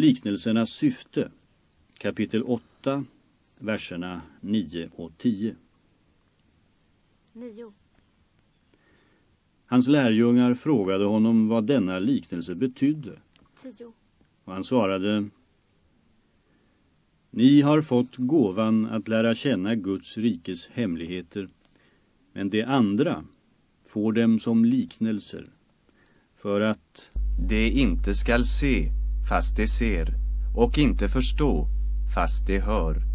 Liknelsernas syfte Kapitel 8 Verserna 9 och 10 9. Hans lärjungar frågade honom vad denna liknelse betydde 10. och han svarade Ni har fått gåvan att lära känna Guds rikes hemligheter men det andra får dem som liknelser för att De inte skall se, fast de ser, och inte förstå, fast de hör.